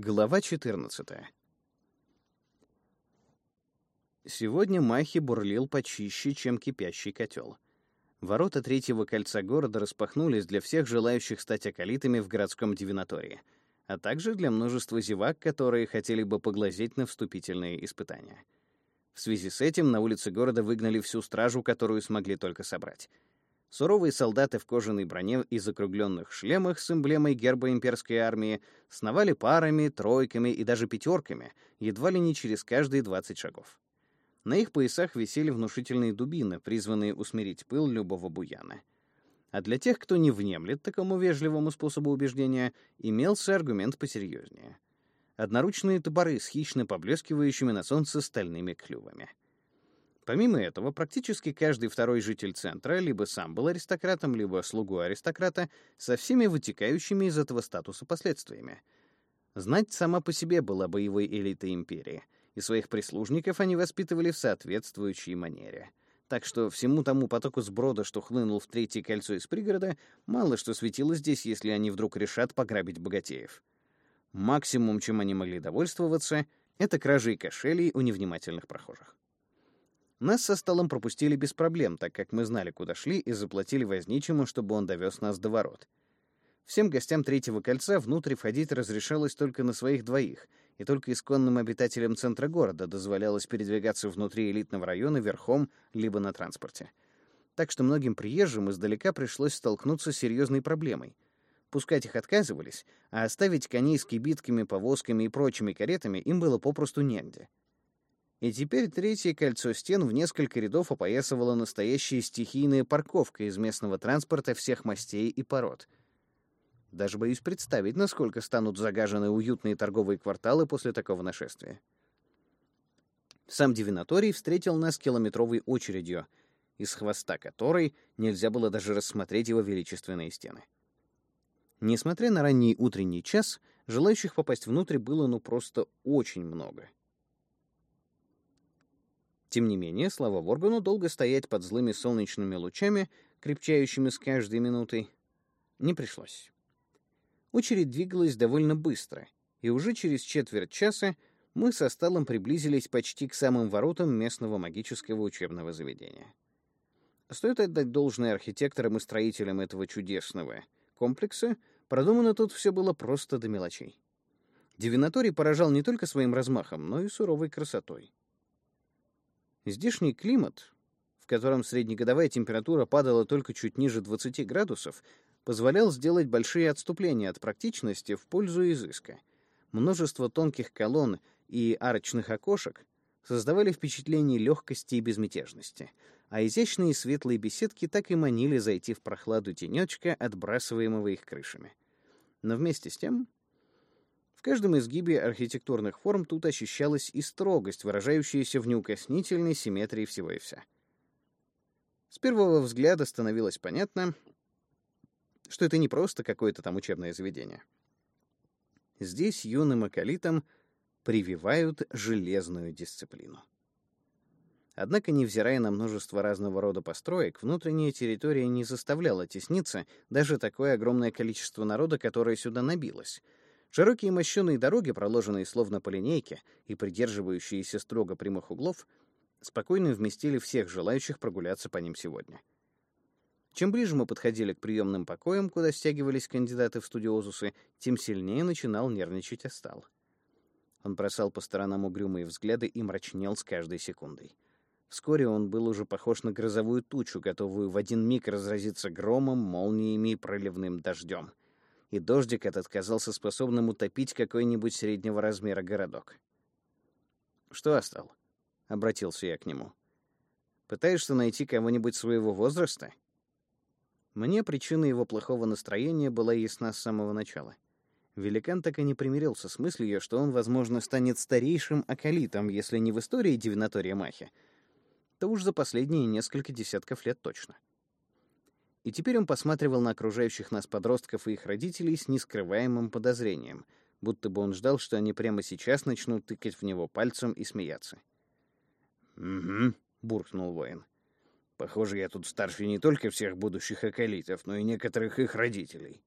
Глава 14. Сегодня Махи бурлил почище, чем кипящий котел. Ворота третьего кольца города распахнулись для всех желающих стать акалитами в городском дивинатории, а также для множества зевак, которые хотели бы поглазеть на вступительные испытания. В связи с этим на улице города выгнали всю стражу, которую смогли только собрать — Суровые солдаты в кожаной броне и закругленных шлемах с эмблемой герба имперской армии сновали парами, тройками и даже пятерками, едва ли не через каждые 20 шагов. На их поясах висели внушительные дубины, призванные усмирить пыл любого буяна. А для тех, кто не внемлет такому вежливому способу убеждения, имелся аргумент посерьезнее. Одноручные топоры с хищно поблескивающими на солнце стальными клювами — Помимо этого, практически каждый второй житель центра либо сам был аристократом, либо слугу аристократа со всеми вытекающими из этого статуса последствиями. Знать сама по себе была боевой элитой империи, и своих прислужников они воспитывали в соответствующей манере. Так что всему тому потоку сброда, что хлынул в третье кольцо из пригорода, мало что светило здесь, если они вдруг решат пограбить богатеев. Максимум, чем они могли довольствоваться, это кражи кошелей у невнимательных прохожих. Нас со столом пропустили без проблем, так как мы знали, куда шли, и заплатили возничему, чтобы он довез нас до ворот. Всем гостям третьего кольца внутрь входить разрешалось только на своих двоих, и только исконным обитателям центра города дозволялось передвигаться внутри элитного района верхом либо на транспорте. Так что многим приезжим издалека пришлось столкнуться с серьезной проблемой. Пускать их отказывались, а оставить коней с кибитками, повозками и прочими каретами им было попросту негде. И теперь третье кольцо стен в несколько рядов опоясывала настоящая стихийная парковка из местного транспорта всех мастей и пород. Даже боюсь представить, насколько станут загажены уютные торговые кварталы после такого нашествия. Сам Дивинаторий встретил нас километровой очередью, из хвоста которой нельзя было даже рассмотреть его величественные стены. Несмотря на ранний утренний час, желающих попасть внутрь было ну просто очень много — тем не менее, слава Воргану долго стоять под злыми солнечными лучами, крепчающими с каждой минутой, не пришлось. Очередь двигалась довольно быстро, и уже через четверть часа мы со Сталом приблизились почти к самым воротам местного магического учебного заведения. Стоит отдать должное архитекторам и строителям этого чудесного комплекса, продумано тут все было просто до мелочей. Дивинаторий поражал не только своим размахом, но и суровой красотой. Здешний климат, в котором среднегодовая температура падала только чуть ниже 20 градусов, позволял сделать большие отступления от практичности в пользу изыска. Множество тонких колонн и арочных окошек создавали впечатление легкости и безмятежности, а изящные светлые беседки так и манили зайти в прохладу тенечка, отбрасываемого их крышами. Но вместе с тем в каждом изгибе архитектурных форм тут ощущалась и строгость, выражающаяся в неукоснительной симметрии всего и вся. С первого взгляда становилось понятно, что это не просто какое-то там учебное заведение. Здесь юным акалитам прививают железную дисциплину. Однако, невзирая на множество разного рода построек, внутренняя территория не заставляла тесниться даже такое огромное количество народа, которое сюда набилось — Широкие мощеные дороги, проложенные словно по линейке и придерживающиеся строго прямых углов, спокойно вместили всех желающих прогуляться по ним сегодня. Чем ближе мы подходили к приемным покоям, куда стягивались кандидаты в студиозусы, тем сильнее начинал нервничать Астал. Он бросал по сторонам угрюмые взгляды и мрачнел с каждой секундой. Вскоре он был уже похож на грозовую тучу, готовую в один миг разразиться громом, молниями и проливным дождем — и дождик этот казался способным утопить какой-нибудь среднего размера городок. «Что остал?» — обратился я к нему. «Пытаешься найти кого-нибудь своего возраста?» Мне причина его плохого настроения была ясна с самого начала. Великан так и не примирился с мыслью, что он, возможно, станет старейшим акалитом, если не в истории Дивинатория Махи, то уж за последние несколько десятков лет точно. И теперь он посматривал на окружающих нас подростков и их родителей с нескрываемым подозрением, будто бы он ждал, что они прямо сейчас начнут тыкать в него пальцем и смеяться. «Угу», — буркнул воин. «Похоже, я тут старше не только всех будущих околитов, но и некоторых их родителей».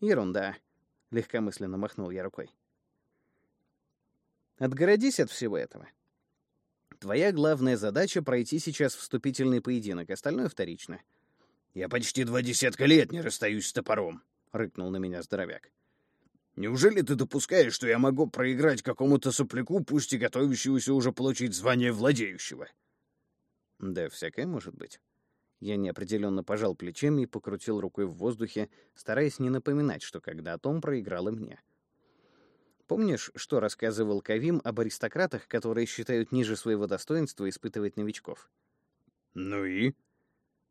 «Ерунда», — легкомысленно махнул я рукой. Отгородись от всего этого. Твоя главная задача — пройти сейчас вступительный поединок, остальное вторично. «Я почти два десятка лет не расстаюсь с топором», — рыкнул на меня здоровяк. «Неужели ты допускаешь, что я могу проиграть какому-то сопляку, пусть и готовящегося уже получить звание владеющего?» Да, всякое может быть. Я неопределенно пожал плечами и покрутил рукой в воздухе, стараясь не напоминать, что когда-то он проиграл и мне. Помнишь, что рассказывал Кавим об аристократах, которые считают ниже своего достоинства испытывать новичков? Ну и?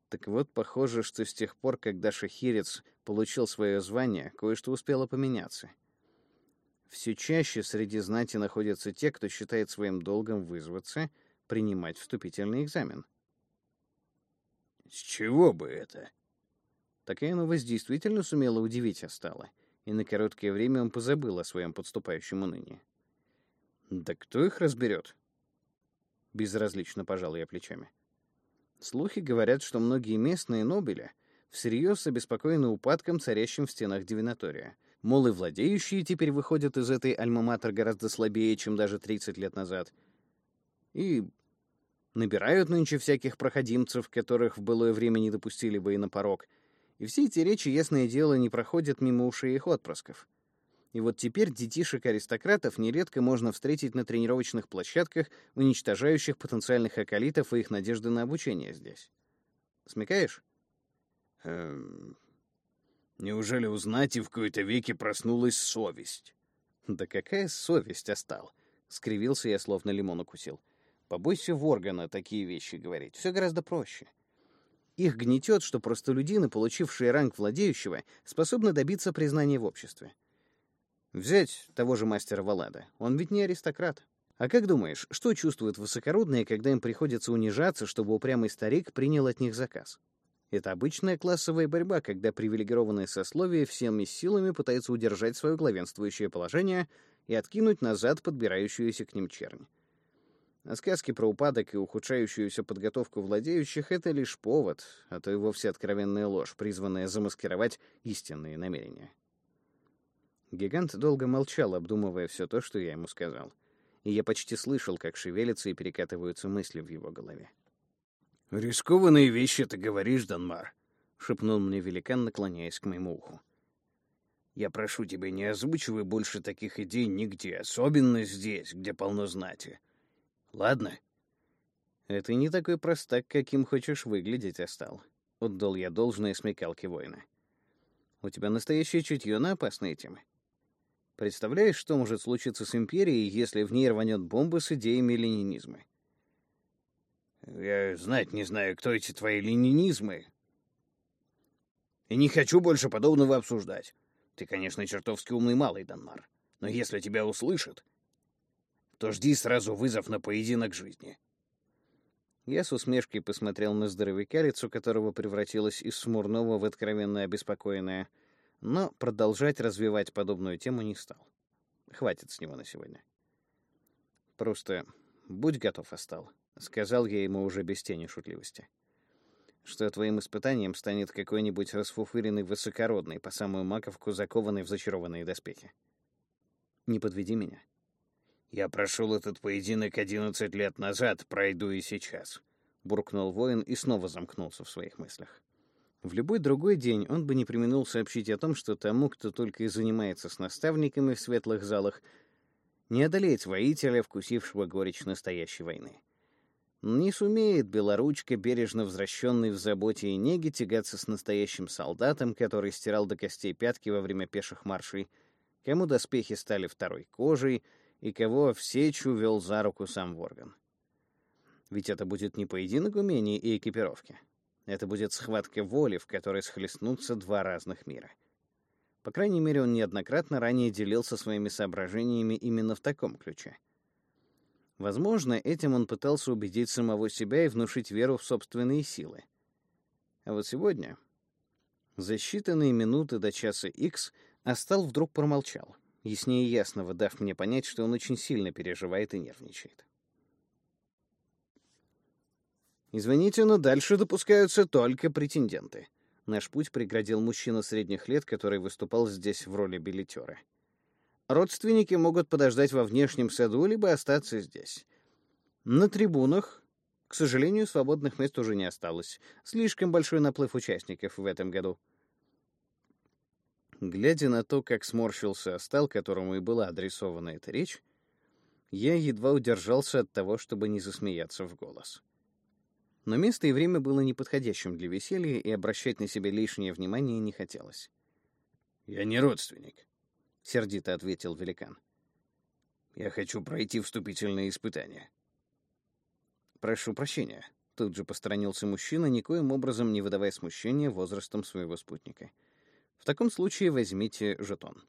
Так вот, похоже, что с тех пор, когда шахирец получил свое звание, кое-что успело поменяться. Все чаще среди знати находятся те, кто считает своим долгом вызваться, принимать вступительный экзамен. С чего бы это? Такая новость действительно сумела удивить Астала, и на короткое время он позабыл о своем подступающем унынии. Да кто их разберет? Безразлично пожал я плечами. Слухи говорят, что многие местные нобели всерьез обеспокоены упадком, царящим в стенах Дивинатория. Мол, и владеющие теперь выходят из этой альма-матер гораздо слабее, чем даже 30 лет назад. И набирают нынче всяких проходимцев, которых в былое время не допустили бы и на порог. И все эти речи, ясное дело, не проходят мимо ушей их отпрысков. И вот теперь детишек-аристократов нередко можно встретить на тренировочных площадках, уничтожающих потенциальных околитов и их надежды на обучение здесь. Смекаешь? Эм... Неужели узнать и в кои-то веке проснулась совесть? Да какая совесть остал? Скривился я, словно лимон укусил. Побойся Воргана такие вещи говорить. Все гораздо проще. Их гнетет, что простолюдины, получившие ранг владеющего, способны добиться признания в обществе. Взять того же мастера Валада. Он ведь не аристократ. А как думаешь, что чувствуют высокородные, когда им приходится унижаться, чтобы упрямый старик принял от них заказ? Это обычная классовая борьба, когда привилегированное сословие всеми силами пытается удержать свое главенствующее положение и откинуть назад подбирающуюся к ним чернь. А сказки про упадок и ухудшающуюся подготовку владеющих — это лишь повод, а то и вовсе откровенная ложь, призванная замаскировать истинные намерения. Гигант долго молчал, обдумывая все то, что я ему сказал. И я почти слышал, как шевелятся и перекатываются мысли в его голове. «Рискованные вещи ты говоришь, Данмар», — шепнул мне великан, наклоняясь к моему уху. «Я прошу тебя, не озвучивай больше таких идей нигде, особенно здесь, где полно знати. Ладно?» «Это не такой простак, каким хочешь выглядеть, Остал», — отдал я должное смекалке воина. «У тебя настоящее чутье на опасные темы. Представляешь, что может случиться с империей, если в ней рванет бомба с идеями ленинизма? Я знать не знаю, кто эти твои ленинизмы. И не хочу больше подобного обсуждать. Ты, конечно, чертовски умный малый, Данмар. Но если тебя услышат, то жди сразу вызов на поединок жизни. Я с усмешкой посмотрел на здоровяка, лицо которого превратилось из смурного в откровенно обеспокоенное — но продолжать развивать подобную тему не стал. Хватит с него на сегодня. Просто будь готов, Остал, сказал я ему уже без тени шутливости. Что твоим испытанием станет какой-нибудь расфуфыренный высокородный, по самую маковку закованный в зачарованные доспехи. Не подведи меня. Я прошел этот поединок одиннадцать лет назад, пройду и сейчас, буркнул воин и снова замкнулся в своих мыслях. В любой другой день он бы не применил сообщить о том, что тому, кто только и занимается с наставниками в светлых залах, не одолеть воителя, вкусившего горечь настоящей войны. Не сумеет белоручка, бережно возвращенный в заботе и неге, тягаться с настоящим солдатом, который стирал до костей пятки во время пеших маршей, кому доспехи стали второй кожей и кого в сечу вел за руку сам Ворган. Ведь это будет не поединок умений и экипировки, это будет схватка воли, в которой схлестнутся два разных мира. По крайней мере, он неоднократно ранее делился своими соображениями именно в таком ключе. Возможно, этим он пытался убедить самого себя и внушить веру в собственные силы. А вот сегодня, за считанные минуты до часа X, Астал вдруг промолчал, яснее ясного дав мне понять, что он очень сильно переживает и нервничает. Извините, но дальше допускаются только претенденты. Наш путь преградил мужчина средних лет, который выступал здесь в роли билетера. Родственники могут подождать во внешнем саду, либо остаться здесь. На трибунах, к сожалению, свободных мест уже не осталось. Слишком большой наплыв участников в этом году. Глядя на то, как сморщился Астал, которому и была адресована эта речь, я едва удержался от того, чтобы не засмеяться в голос. Но место и время было неподходящим для веселья, и обращать на себя лишнее внимание не хотелось. «Я не родственник», — сердито ответил великан. «Я хочу пройти вступительные испытания». «Прошу прощения», — тут же посторонился мужчина, никоим образом не выдавая смущения возрастом своего спутника. «В таком случае возьмите жетон».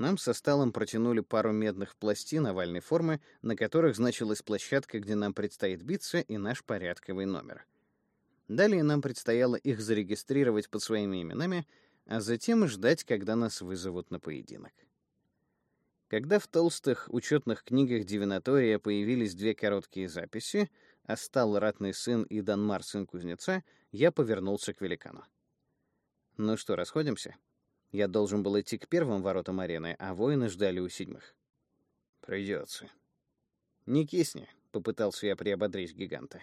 Нам со Сталом протянули пару медных пластин овальной формы, на которых значилась площадка, где нам предстоит биться, и наш порядковый номер. Далее нам предстояло их зарегистрировать под своими именами, а затем ждать, когда нас вызовут на поединок. Когда в толстых учетных книгах Дивинатория появились две короткие записи «Остал ратный сын» и «Данмар, сын кузнеца», я повернулся к великану. «Ну что, расходимся?» Я должен был идти к первым воротам арены, а воины ждали у седьмых. Придется. Не кисни, попытался я приободрить гиганта.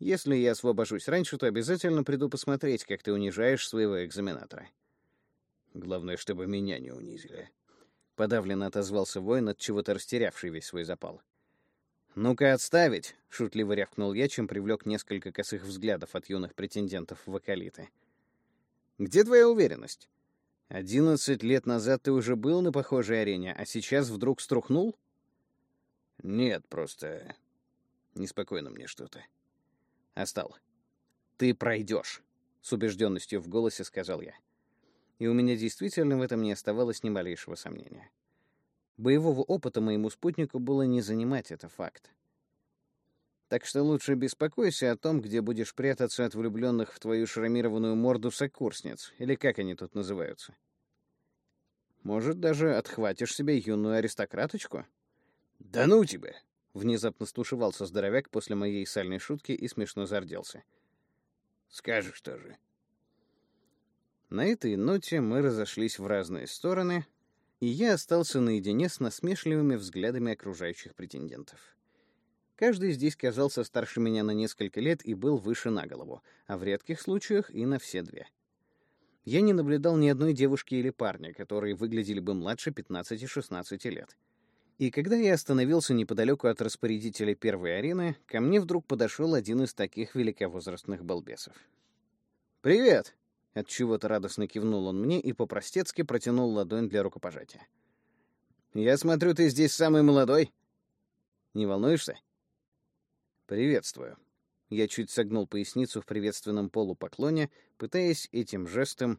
Если я освобожусь раньше, то обязательно приду посмотреть, как ты унижаешь своего экзаменатора. Главное, чтобы меня не унизили. Подавленно отозвался воин, от чего-то растерявший весь свой запал. «Ну-ка отставить!» — шутливо рявкнул я, чем привлек несколько косых взглядов от юных претендентов в вокалиты. Где твоя уверенность? Одиннадцать лет назад ты уже был на похожей арене, а сейчас вдруг струхнул? Нет, просто неспокойно мне что-то. Остал. Ты пройдешь, с убежденностью в голосе сказал я. И у меня действительно в этом не оставалось ни малейшего сомнения. Боевого опыта моему спутнику было не занимать, это факт. Так что лучше беспокойся о том, где будешь прятаться от влюбленных в твою шрамированную морду сокурсниц, или как они тут называются. Может, даже отхватишь себе юную аристократочку? Да ну тебя! Внезапно стушевался здоровяк после моей сальной шутки и смешно зарделся. Скажешь тоже. На этой ноте мы разошлись в разные стороны, и я остался наедине с насмешливыми взглядами окружающих претендентов. Каждый здесь казался старше меня на несколько лет и был выше на голову, а в редких случаях и на все две. Я не наблюдал ни одной девушки или парня, которые выглядели бы младше 15-16 лет. И когда я остановился неподалеку от распорядителя первой арены, ко мне вдруг подошел один из таких великовозрастных балбесов. «Привет!» — отчего-то радостно кивнул он мне и по-простецки протянул ладонь для рукопожатия. «Я смотрю, ты здесь самый молодой. Не волнуешься?» «Приветствую». Я чуть согнул поясницу в приветственном полупоклоне, пытаясь этим жестом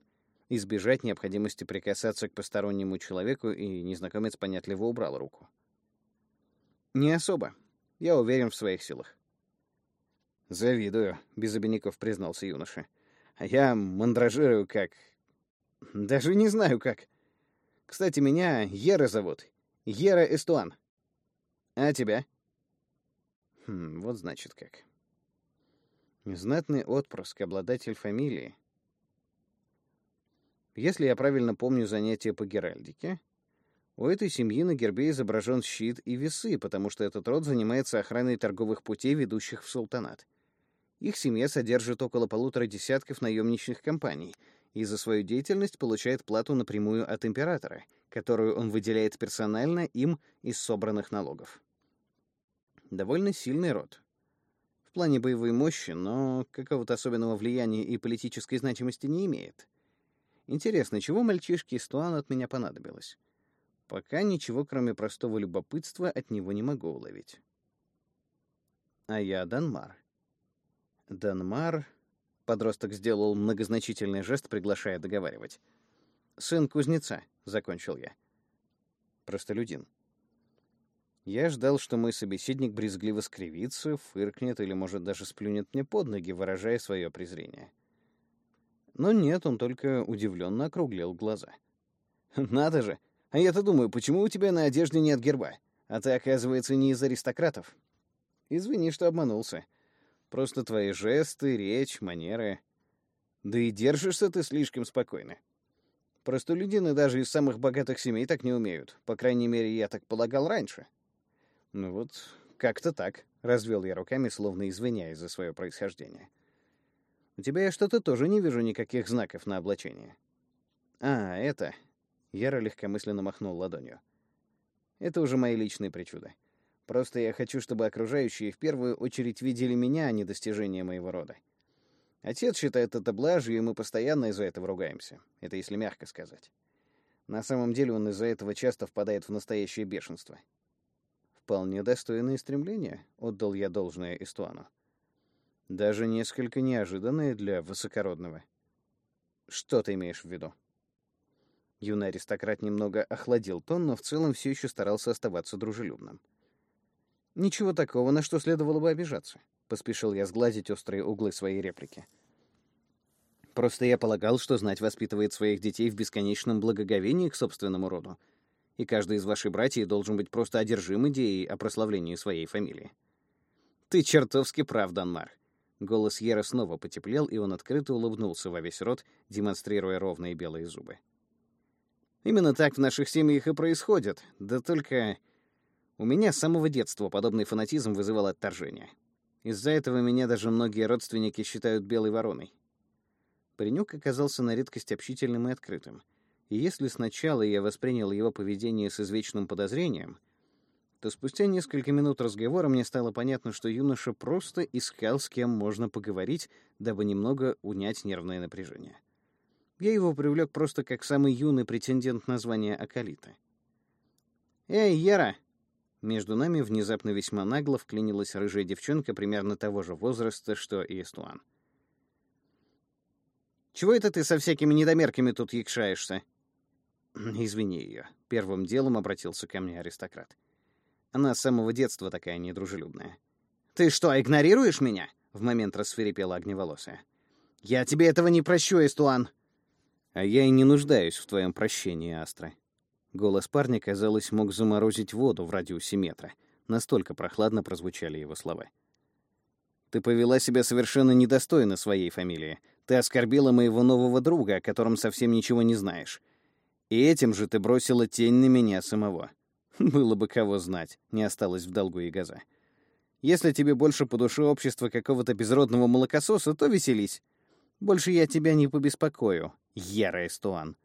избежать необходимости прикасаться к постороннему человеку, и незнакомец понятливо убрал руку. «Не особо. Я уверен в своих силах». «Завидую», — без обиняков признался юноша. «А я мандражирую как... Даже не знаю как. Кстати, меня Ера зовут. Ера Эстуан. А тебя?» Хм, вот значит как. Знатный отпрыск, обладатель фамилии. Если я правильно помню занятия по геральдике, у этой семьи на гербе изображен щит и весы, потому что этот род занимается охраной торговых путей, ведущих в султанат. Их семья содержит около полутора десятков наемничных компаний и за свою деятельность получает плату напрямую от императора, которую он выделяет персонально им из собранных налогов довольно сильный род. В плане боевой мощи, но какого-то особенного влияния и политической значимости не имеет. Интересно, чего мальчишке из Туана от меня понадобилось? Пока ничего, кроме простого любопытства, от него не могу уловить. А я Данмар. Данмар... Подросток сделал многозначительный жест, приглашая договаривать. «Сын кузнеца», — закончил я. Простолюдин. Я ждал, что мой собеседник брезгливо скривится, фыркнет или, может, даже сплюнет мне под ноги, выражая свое презрение. Но нет, он только удивленно округлил глаза. «Надо же! А я-то думаю, почему у тебя на одежде нет герба? А ты, оказывается, не из аристократов?» «Извини, что обманулся. Просто твои жесты, речь, манеры. Да и держишься ты слишком спокойно. Простолюдины даже из самых богатых семей так не умеют. По крайней мере, я так полагал раньше. Ну вот, как-то так. Развел я руками, словно извиняясь за свое происхождение. У тебя я что-то тоже не вижу никаких знаков на облачение. А, это... Яра легкомысленно махнул ладонью. Это уже мои личные причуды. Просто я хочу, чтобы окружающие в первую очередь видели меня, а не достижения моего рода. Отец считает это блажью, и мы постоянно из-за этого ругаемся. Это если мягко сказать. На самом деле он из-за этого часто впадает в настоящее бешенство. Вполне достойные стремления, отдал я должное Эстуану. Даже несколько неожиданные для высокородного. Что ты имеешь в виду? Юный аристократ немного охладил тон, но в целом все еще старался оставаться дружелюбным. Ничего такого, на что следовало бы обижаться. Поспешил я сгладить острые углы своей реплики. Просто я полагал, что знать воспитывает своих детей в бесконечном благоговении к собственному роду, и каждый из ваших братьев должен быть просто одержим идеей о прославлении своей фамилии. Ты чертовски прав, Данмар. Голос Ера снова потеплел, и он открыто улыбнулся во весь рот, демонстрируя ровные белые зубы. Именно так в наших семьях и происходит. Да только у меня с самого детства подобный фанатизм вызывал отторжение. Из-за этого меня даже многие родственники считают белой вороной. Паренек оказался на редкость общительным и открытым. И если сначала я воспринял его поведение с извечным подозрением, то спустя несколько минут разговора мне стало понятно, что юноша просто искал, с кем можно поговорить, дабы немного унять нервное напряжение. Я его привлек просто как самый юный претендент на звание Акалита. «Эй, Яра!» Между нами внезапно весьма нагло вклинилась рыжая девчонка примерно того же возраста, что и Эстуан. «Чего это ты со всякими недомерками тут якшаешься?» «Извини ее», — первым делом обратился ко мне аристократ. Она с самого детства такая недружелюбная. «Ты что, игнорируешь меня?» — в момент рассверепела огневолосая. «Я тебе этого не прощу, Эстуан!» «А я и не нуждаюсь в твоем прощении, Астра», Голос парня, казалось, мог заморозить воду в радиусе метра. Настолько прохладно прозвучали его слова. «Ты повела себя совершенно недостойно своей фамилии. Ты оскорбила моего нового друга, о котором совсем ничего не знаешь. И этим же ты бросила тень на меня самого. Было бы кого знать, не осталось в долгу и газа. Если тебе больше по душе общество какого-то безродного молокососа, то веселись. Больше я тебя не побеспокою, Яра Эстуан».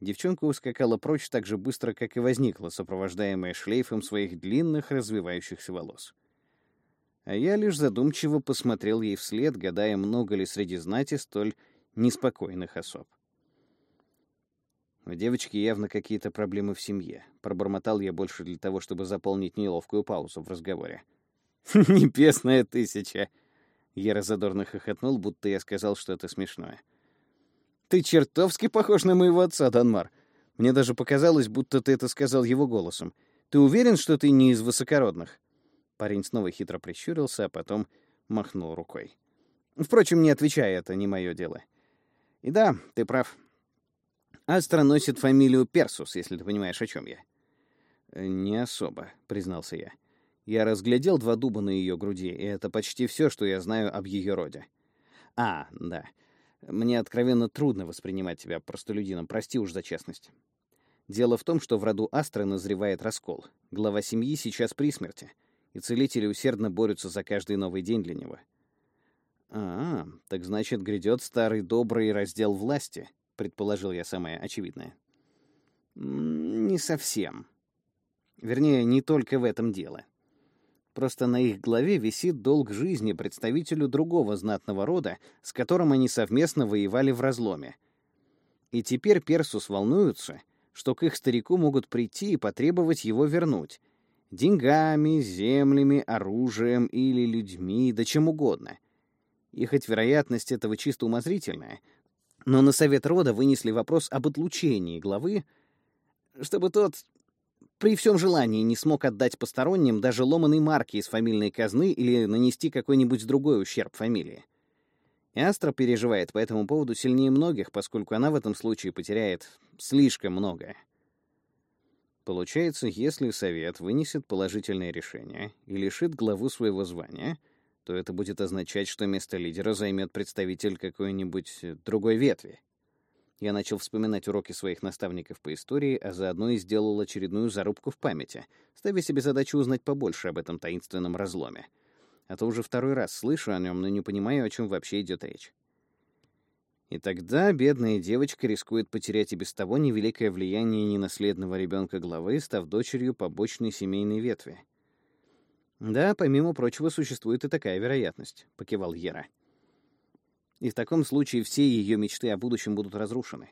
Девчонка ускакала прочь так же быстро, как и возникла, сопровождаемая шлейфом своих длинных развивающихся волос. А я лишь задумчиво посмотрел ей вслед, гадая, много ли среди знати столь неспокойных особ. У девочки явно какие-то проблемы в семье. Пробормотал я больше для того, чтобы заполнить неловкую паузу в разговоре. «Небесная тысяча!» Я разодорно хохотнул, будто я сказал что-то смешное. Ты чертовски похож на моего отца, Данмар. Мне даже показалось, будто ты это сказал его голосом. Ты уверен, что ты не из высокородных?» Парень снова хитро прищурился, а потом махнул рукой. «Впрочем, не отвечай, это не мое дело. И да, ты прав. Астра носит фамилию Персус, если ты понимаешь, о чем я». «Не особо», — признался я. Я разглядел два дуба на ее груди, и это почти все, что я знаю об ее роде. «А, да. Мне откровенно трудно воспринимать тебя простолюдином, прости уж за честность. Дело в том, что в роду Астры назревает раскол. Глава семьи сейчас при смерти, и целители усердно борются за каждый новый день для него. А, так значит, грядет старый добрый раздел власти, предположил я самое очевидное. Не совсем. Вернее, не только в этом дело. Просто на их главе висит долг жизни представителю другого знатного рода, с которым они совместно воевали в разломе. И теперь Персус волнуются, что к их старику могут прийти и потребовать его вернуть. Деньгами, землями, оружием или людьми, да чем угодно. И хоть вероятность этого чисто умозрительная, но на совет рода вынесли вопрос об отлучении главы, чтобы тот при всем желании не смог отдать посторонним даже ломаной марки из фамильной казны или нанести какой-нибудь другой ущерб фамилии. И Астра переживает по этому поводу сильнее многих, поскольку она в этом случае потеряет слишком многое. Получается, если совет вынесет положительное решение и лишит главу своего звания, то это будет означать, что место лидера займет представитель какой-нибудь другой ветви. Я начал вспоминать уроки своих наставников по истории, а заодно и сделал очередную зарубку в памяти, ставя себе задачу узнать побольше об этом таинственном разломе. А то уже второй раз слышу о нем, но не понимаю, о чем вообще идет речь. И тогда бедная девочка рискует потерять и без того невеликое влияние ненаследного ребенка главы, став дочерью побочной семейной ветви. «Да, помимо прочего, существует и такая вероятность», — покивал Ера. «И в таком случае все ее мечты о будущем будут разрушены.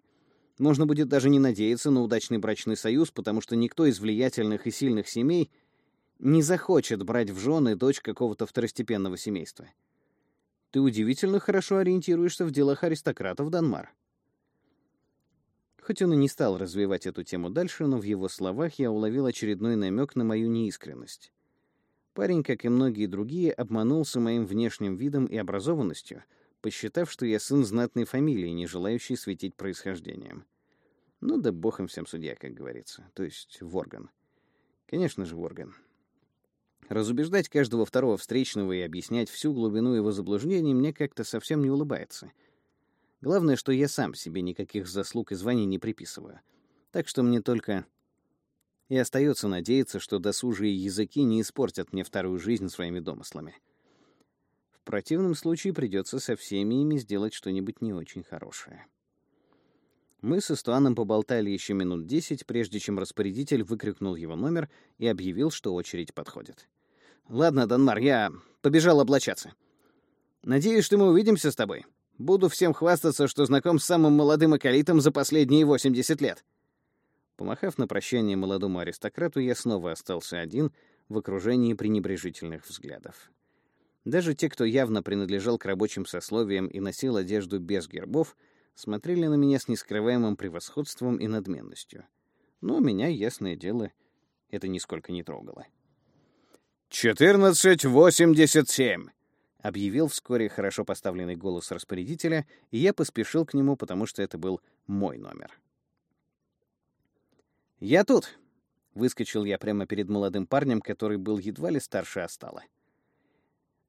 Можно будет даже не надеяться на удачный брачный союз, потому что никто из влиятельных и сильных семей не захочет брать в жены дочь какого-то второстепенного семейства. Ты удивительно хорошо ориентируешься в делах аристократов, Данмар. Хоть он и не стал развивать эту тему дальше, но в его словах я уловил очередной намек на мою неискренность. Парень, как и многие другие, обманулся моим внешним видом и образованностью, посчитав, что я сын знатной фамилии, не желающий светить происхождением. Ну да бог им всем судья, как говорится. То есть Ворган. Конечно же, Ворган. Разубеждать каждого второго встречного и объяснять всю глубину его заблуждений мне как-то совсем не улыбается. Главное, что я сам себе никаких заслуг и званий не приписываю. Так что мне только и остается надеяться, что досужие языки не испортят мне вторую жизнь своими домыслами. В противном случае придется со всеми ими сделать что-нибудь не очень хорошее. Мы с Эстуаном поболтали еще минут десять, прежде чем распорядитель выкрикнул его номер и объявил, что очередь подходит. Ладно, Данмар, я побежал облачаться. Надеюсь, что мы увидимся с тобой. Буду всем хвастаться, что знаком с самым молодым акалитом за последние 80 лет. Помахав на прощание молодому аристократу, я снова остался один в окружении пренебрежительных взглядов. Даже те, кто явно принадлежал к рабочим сословиям и носил одежду без гербов, смотрели на меня с нескрываемым превосходством и надменностью. Но меня, ясное дело, это нисколько не трогало. «Четырнадцать восемьдесят семь!» — объявил вскоре хорошо поставленный голос распорядителя, и я поспешил к нему, потому что это был мой номер. «Я тут!» — выскочил я прямо перед молодым парнем, который был едва ли старше Остала.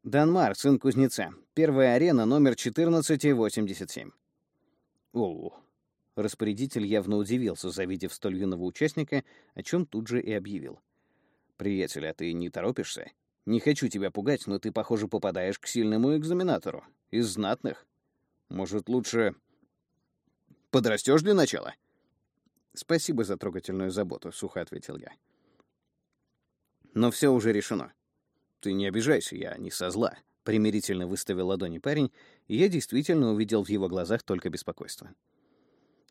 «Данмар, сын кузнеца. Первая арена, номер 1487». «О!» Распорядитель явно удивился, завидев столь юного участника, о чем тут же и объявил. — «Приятель, а ты не торопишься? Не хочу тебя пугать, но ты, похоже, попадаешь к сильному экзаменатору. Из знатных. Может, лучше подрастешь для начала?» «Спасибо за трогательную заботу», — сухо ответил я. «Но все уже решено. Ты не обижайся, я не со зла», — примирительно выставил ладони парень, и я действительно увидел в его глазах только беспокойство.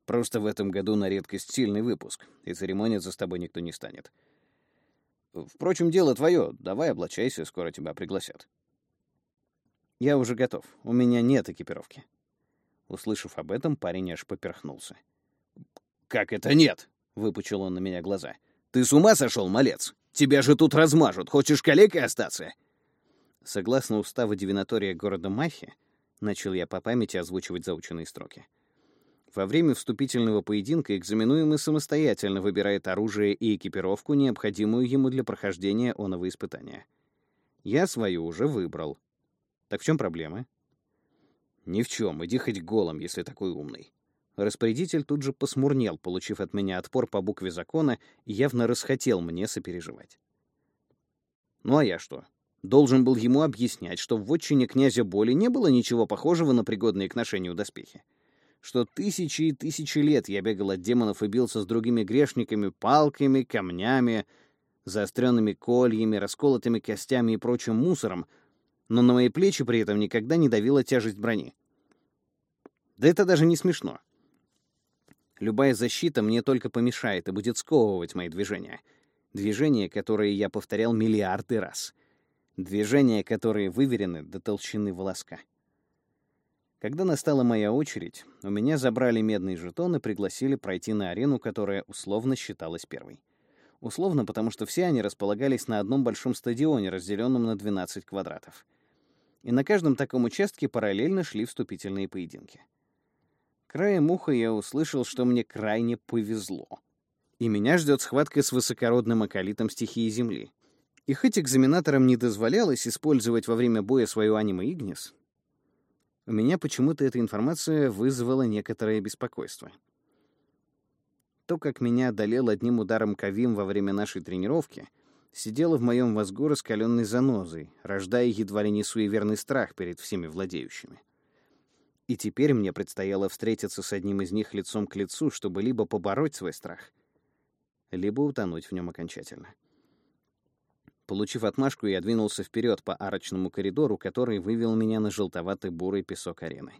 «Просто в этом году на редкость сильный выпуск, и церемониться с тобой никто не станет. Впрочем, дело твое. Давай облачайся, скоро тебя пригласят. Я уже готов. У меня нет экипировки. Услышав об этом, парень аж поперхнулся. «Как это нет?» — выпучил он на меня глаза. «Ты с ума сошел, малец? Тебя же тут размажут. Хочешь калекой остаться?» Согласно уставу дивинатория города Махи, начал я по памяти озвучивать заученные строки. Во время вступительного поединка экзаменуемый самостоятельно выбирает оружие и экипировку, необходимую ему для прохождения оного испытания. Я свою уже выбрал. Так в чем проблема? Ни в чем, иди хоть голым, если такой умный. Распорядитель тут же посмурнел, получив от меня отпор по букве закона, и явно расхотел мне сопереживать. Ну а я что? Должен был ему объяснять, что в отчине князя Боли не было ничего похожего на пригодные к ношению доспехи что тысячи и тысячи лет я бегал от демонов и бился с другими грешниками палками, камнями, заостренными кольями, расколотыми костями и прочим мусором, но на мои плечи при этом никогда не давила тяжесть брони. Да это даже не смешно. Любая защита мне только помешает и будет сковывать мои движения. Движения, которые я повторял миллиарды раз. Движения, которые выверены до толщины волоска. Когда настала моя очередь, у меня забрали медный жетон и пригласили пройти на арену, которая условно считалась первой. Условно, потому что все они располагались на одном большом стадионе, разделенном на 12 квадратов. И на каждом таком участке параллельно шли вступительные поединки. Краем уха я услышал, что мне крайне повезло. И меня ждет схватка с высокородным околитом стихии Земли. И хоть экзаменаторам не дозволялось использовать во время боя свою аниме Игнис, У меня почему-то эта информация вызвала некоторое беспокойство. То, как меня одолел одним ударом Кавим во время нашей тренировки, сидело в моем мозгу раскаленной занозой, рождая едва ли не суеверный страх перед всеми владеющими. И теперь мне предстояло встретиться с одним из них лицом к лицу, чтобы либо побороть свой страх, либо утонуть в нем окончательно. Получив отмашку, я двинулся вперед по арочному коридору, который вывел меня на желтоватый бурый песок арены.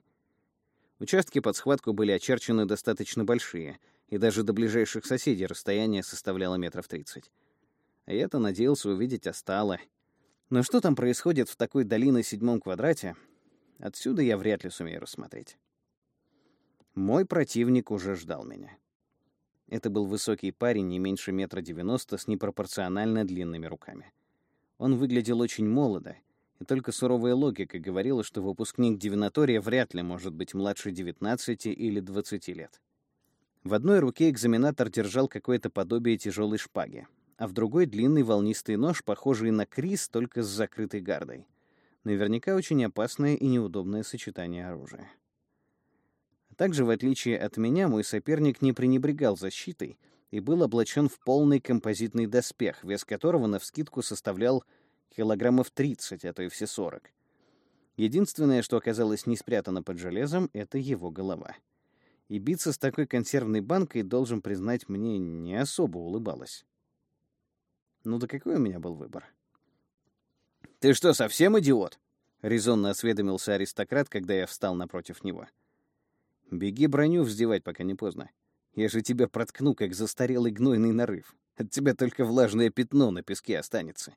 Участки под схватку были очерчены достаточно большие, и даже до ближайших соседей расстояние составляло метров тридцать. А я-то надеялся увидеть Остала. Но что там происходит в такой долине седьмом квадрате, отсюда я вряд ли сумею рассмотреть. Мой противник уже ждал меня. Это был высокий парень, не меньше метра девяносто, с непропорционально длинными руками. Он выглядел очень молодо, и только суровая логика говорила, что выпускник дивинатория вряд ли может быть младше 19 или 20 лет. В одной руке экзаменатор держал какое-то подобие тяжелой шпаги, а в другой — длинный волнистый нож, похожий на крис, только с закрытой гардой. Наверняка очень опасное и неудобное сочетание оружия. Также, в отличие от меня, мой соперник не пренебрегал защитой и был облачен в полный композитный доспех, вес которого навскидку составлял килограммов 30, а то и все 40. Единственное, что оказалось не спрятано под железом, — это его голова. И биться с такой консервной банкой, должен признать, мне не особо улыбалось. Ну да какой у меня был выбор? «Ты что, совсем идиот?» — резонно осведомился аристократ, когда я встал напротив него. Беги броню вздевать, пока не поздно. Я же тебя проткну, как застарелый гнойный нарыв. От тебя только влажное пятно на песке останется.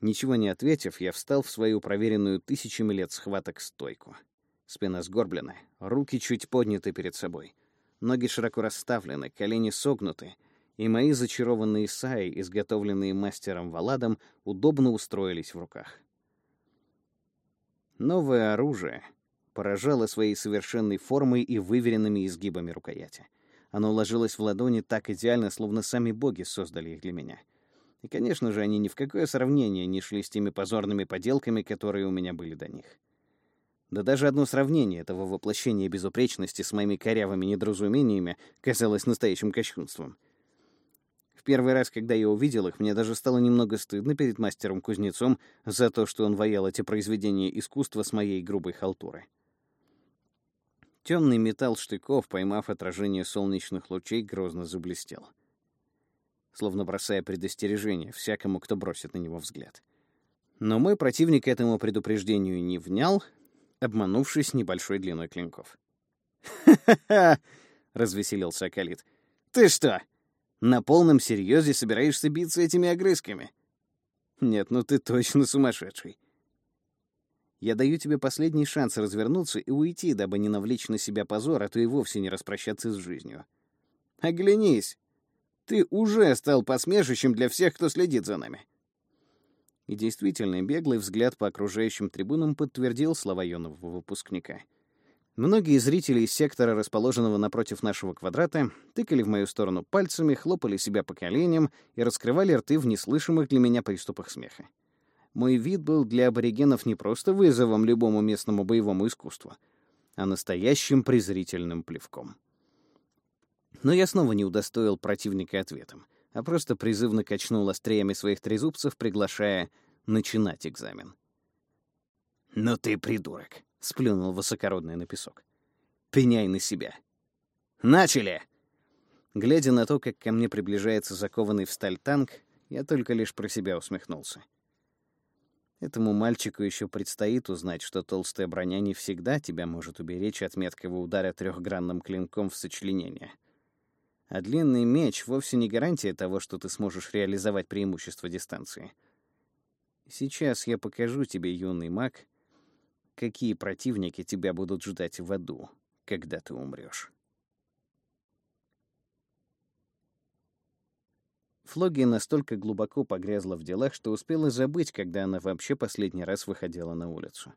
Ничего не ответив, я встал в свою проверенную тысячами лет схваток стойку. Спина сгорблена, руки чуть подняты перед собой. Ноги широко расставлены, колени согнуты, и мои зачарованные саи, изготовленные мастером Валадом, удобно устроились в руках. Новое оружие — поражало своей совершенной формой и выверенными изгибами рукояти. Оно ложилось в ладони так идеально, словно сами боги создали их для меня. И, конечно же, они ни в какое сравнение не шли с теми позорными поделками, которые у меня были до них. Да даже одно сравнение этого воплощения безупречности с моими корявыми недоразумениями казалось настоящим кощунством. Первый раз, когда я увидел их, мне даже стало немного стыдно перед мастером-кузнецом за то, что он воял эти произведения искусства с моей грубой халтурой. Темный металл штыков, поймав отражение солнечных лучей, грозно заблестел. Словно бросая предостережение всякому, кто бросит на него взгляд. Но мой противник этому предупреждению не внял, обманувшись небольшой длиной клинков. «Ха-ха-ха!» — развеселился Акалит. «Ты что, на полном серьезе собираешься биться этими огрызками?» «Нет, ну ты точно сумасшедший. Я даю тебе последний шанс развернуться и уйти, дабы не навлечь на себя позор, а то и вовсе не распрощаться с жизнью. Оглянись! Ты уже стал посмешищем для всех, кто следит за нами. И действительно, беглый взгляд по окружающим трибунам подтвердил слова юного выпускника. Многие зрители из сектора, расположенного напротив нашего квадрата, тыкали в мою сторону пальцами, хлопали себя по коленям и раскрывали рты в неслышимых для меня приступах смеха. Мой вид был для аборигенов не просто вызовом любому местному боевому искусству, а настоящим презрительным плевком. Но я снова не удостоил противника ответом, а просто призывно качнул остриями своих трезубцев, приглашая начинать экзамен. «Ну ты придурок!» — сплюнул высокородный на песок. «Пеняй на себя!» «Начали!» Глядя на то, как ко мне приближается закованный в сталь танк, я только лишь про себя усмехнулся. Этому мальчику еще предстоит узнать, что толстая броня не всегда тебя может уберечь от меткого удара трехгранным клинком в сочленение. А длинный меч вовсе не гарантия того, что ты сможешь реализовать преимущество дистанции. Сейчас я покажу тебе, юный маг, какие противники тебя будут ждать в аду, когда ты умрешь. Флогия настолько глубоко погрязла в делах, что успела забыть, когда она вообще последний раз выходила на улицу.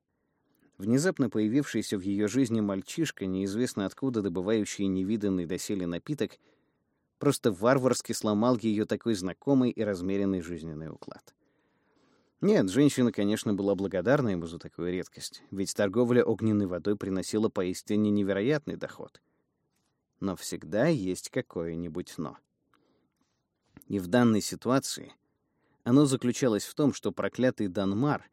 Внезапно появившийся в ее жизни мальчишка, неизвестно откуда добывающий невиданный доселе напиток, просто варварски сломал ее такой знакомый и размеренный жизненный уклад. Нет, женщина, конечно, была благодарна ему за такую редкость, ведь торговля огненной водой приносила поистине невероятный доход. Но всегда есть какое-нибудь «но». И в данной ситуации оно заключалось в том, что проклятый Данмар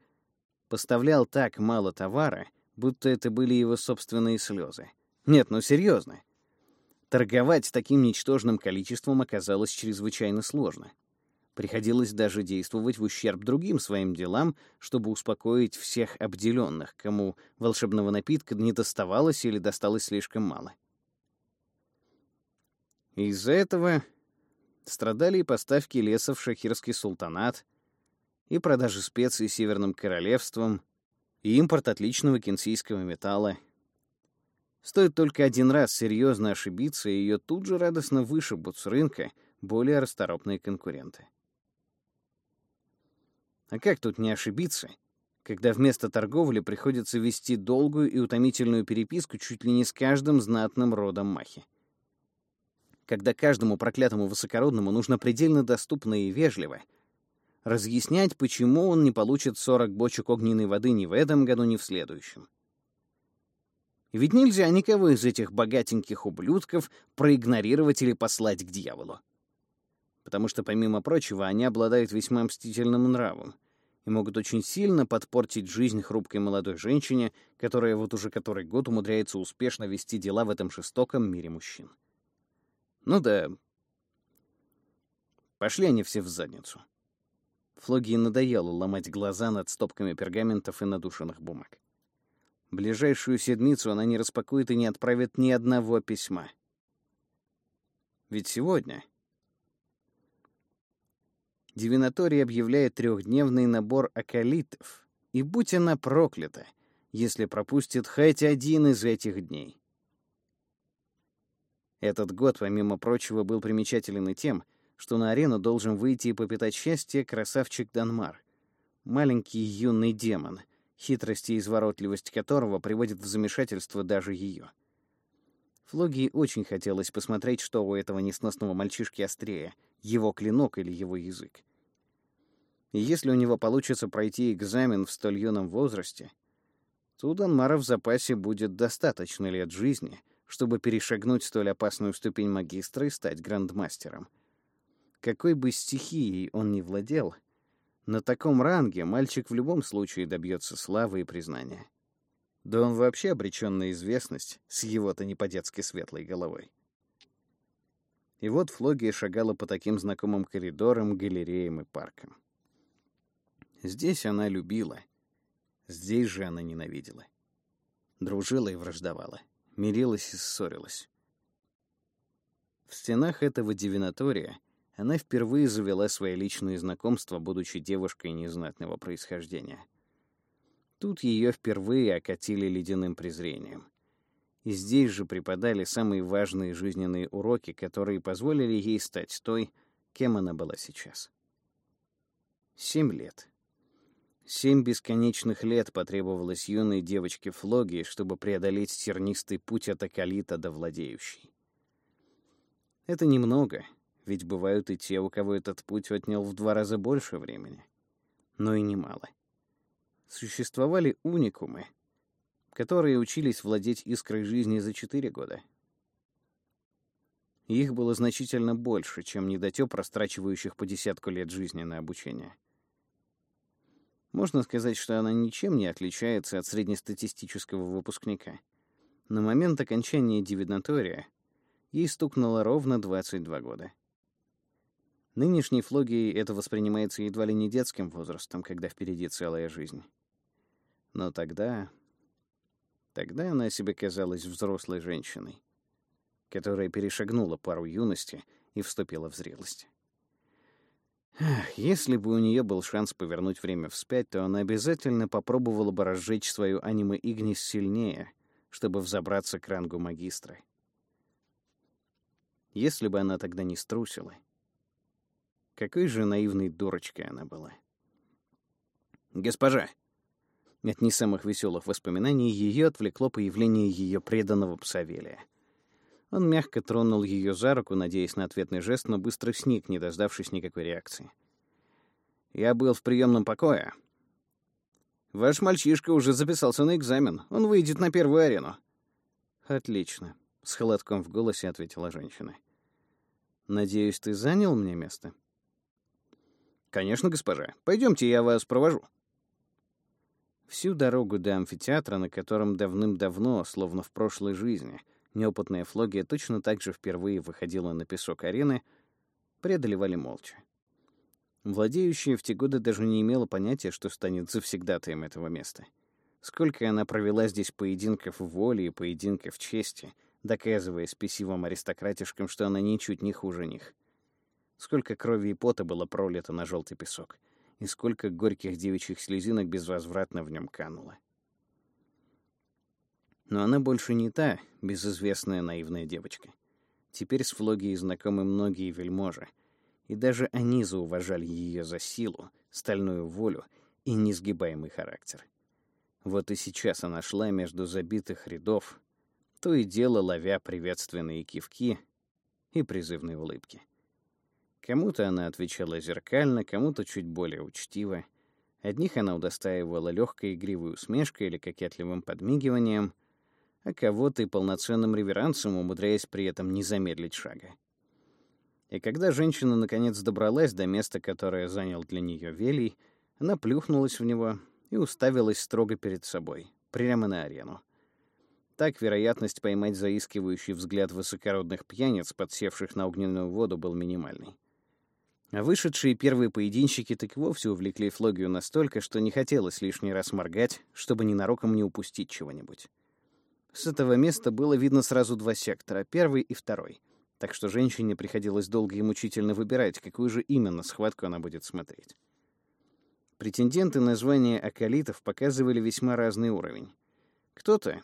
поставлял так мало товара, будто это были его собственные слезы. Нет, ну серьезно. Торговать таким ничтожным количеством оказалось чрезвычайно сложно. Приходилось даже действовать в ущерб другим своим делам, чтобы успокоить всех обделенных, кому волшебного напитка не доставалось или досталось слишком мало. Из-за этого страдали и поставки леса в Шахирский султанат, и продажи специй Северным королевством, и импорт отличного кенсийского металла. Стоит только один раз серьезно ошибиться, и ее тут же радостно вышибут с рынка более расторопные конкуренты. А как тут не ошибиться, когда вместо торговли приходится вести долгую и утомительную переписку чуть ли не с каждым знатным родом махи? Когда каждому проклятому высокородному нужно предельно доступно и вежливо разъяснять, почему он не получит 40 бочек огненной воды ни в этом году, ни в следующем. Ведь нельзя никого из этих богатеньких ублюдков проигнорировать или послать к дьяволу потому что, помимо прочего, они обладают весьма мстительным нравом и могут очень сильно подпортить жизнь хрупкой молодой женщине, которая вот уже который год умудряется успешно вести дела в этом жестоком мире мужчин. Ну да, пошли они все в задницу. Флогии надоело ломать глаза над стопками пергаментов и надушенных бумаг. Ближайшую седмицу она не распакует и не отправит ни одного письма. Ведь сегодня Дивинаторий объявляет трехдневный набор акалитов, и будь она проклята, если пропустит хоть один из этих дней. Этот год, помимо прочего, был примечателен и тем, что на арену должен выйти и попытать счастье красавчик Данмар, маленький юный демон, хитрость и изворотливость которого приводит в замешательство даже ее. Флогии очень хотелось посмотреть, что у этого несносного мальчишки острее — его клинок или его язык. Если у него получится пройти экзамен в столь юном возрасте, то у Данмара в запасе будет достаточно лет жизни, чтобы перешагнуть столь опасную ступень магистра и стать грандмастером. Какой бы стихией он ни владел, на таком ранге мальчик в любом случае добьется славы и признания. Да он вообще обречен на известность с его-то не по-детски светлой головой. И вот Флогия шагала по таким знакомым коридорам, галереям и паркам. Здесь она любила, здесь же она ненавидела. Дружила и враждовала, мирилась и ссорилась. В стенах этого дивинатория она впервые завела свои личные знакомства, будучи девушкой незнатного происхождения. Тут ее впервые окатили ледяным презрением. И здесь же преподали самые важные жизненные уроки, которые позволили ей стать той, кем она была сейчас. Семь лет. Семь бесконечных лет потребовалось юной девочке Флогии, чтобы преодолеть тернистый путь от Акалита до владеющей. Это немного, ведь бывают и те, у кого этот путь отнял в два раза больше времени. Но и немало. Существовали уникумы, которые учились владеть искрой жизни за четыре года. Их было значительно больше, чем недотёп, растрачивающих по десятку лет жизни на обучение. Можно сказать, что она ничем не отличается от среднестатистического выпускника. На момент окончания дивиднатория ей стукнуло ровно 22 года. Нынешней Флогией это воспринимается едва ли не детским возрастом, когда впереди целая жизнь. Но тогда Тогда она себе казалась взрослой женщиной, которая перешагнула пару юности и вступила в зрелость. Ах, если бы у нее был шанс повернуть время вспять, то она обязательно попробовала бы разжечь свою аниме Игнис сильнее, чтобы взобраться к рангу магистра. Если бы она тогда не струсила. Какой же наивной дурочкой она была. «Госпожа!» От не самых веселых воспоминаний ее отвлекло появление ее преданного Псавелия. Он мягко тронул ее за руку, надеясь на ответный жест, но быстро сник, не дождавшись никакой реакции. «Я был в приемном покое», Ваш мальчишка уже записался на экзамен. Он выйдет на первую арену. Отлично, с холодком в голосе ответила женщина. Надеюсь, ты занял мне место? Конечно, госпожа. Пойдемте, я вас провожу. Всю дорогу до амфитеатра, на котором давным-давно, словно в прошлой жизни, неопытная Флогия точно так же впервые выходила на песок арены, преодолевали молча. Владеющая в те годы даже не имела понятия, что станет завсегдатаем этого места. Сколько она провела здесь поединков воли и поединков чести, доказывая спесивым аристократишкам, что она ничуть не хуже них. Сколько крови и пота было пролито на желтый песок — и сколько горьких девичьих слезинок безвозвратно в нем кануло. Но она больше не та безызвестная наивная девочка. Теперь с Флогией знакомы многие вельможи, и даже они зауважали ее за силу, стальную волю и несгибаемый характер. Вот и сейчас она шла между забитых рядов, то и дело ловя приветственные кивки и призывные улыбки. Кому-то она отвечала зеркально, кому-то чуть более учтиво. Одних она удостаивала легкой игривой усмешкой или кокетливым подмигиванием, а кого-то и полноценным реверансом, умудряясь при этом не замедлить шага. И когда женщина наконец добралась до места, которое занял для нее Велий, она плюхнулась в него и уставилась строго перед собой, прямо на арену. Так вероятность поймать заискивающий взгляд высокородных пьяниц, подсевших на огненную воду, был минимальной. А вышедшие первые поединщики так вовсе увлекли Флогию настолько, что не хотелось лишний раз моргать, чтобы ненароком не упустить чего-нибудь. С этого места было видно сразу два сектора, первый и второй. Так что женщине приходилось долго и мучительно выбирать, какую же именно схватку она будет смотреть. Претенденты на звание акалитов показывали весьма разный уровень. Кто-то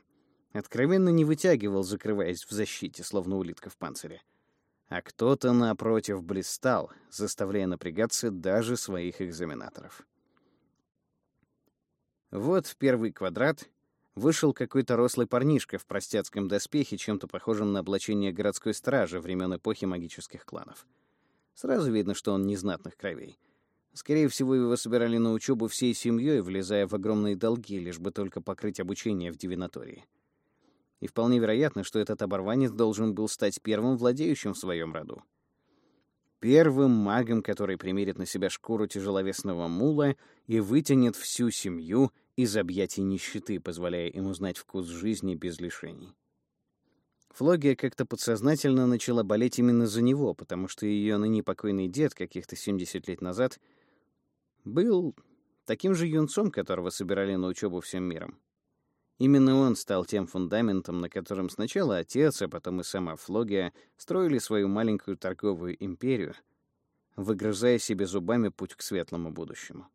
откровенно не вытягивал, закрываясь в защите, словно улитка в панцире а кто-то, напротив, блистал, заставляя напрягаться даже своих экзаменаторов. Вот первый квадрат вышел какой-то рослый парнишка в простецком доспехе, чем-то похожем на облачение городской стражи времен эпохи магических кланов. Сразу видно, что он незнатных кровей. Скорее всего, его собирали на учебу всей семьей, влезая в огромные долги, лишь бы только покрыть обучение в дивинатории и вполне вероятно, что этот оборванец должен был стать первым владеющим в своем роду. Первым магом, который примерит на себя шкуру тяжеловесного мула и вытянет всю семью из объятий нищеты, позволяя им узнать вкус жизни без лишений. Флогия как-то подсознательно начала болеть именно за него, потому что ее ныне покойный дед каких-то 70 лет назад был таким же юнцом, которого собирали на учебу всем миром. Именно он стал тем фундаментом, на котором сначала отец, а потом и сама Флогия строили свою маленькую торговую империю, выгрызая себе зубами путь к светлому будущему.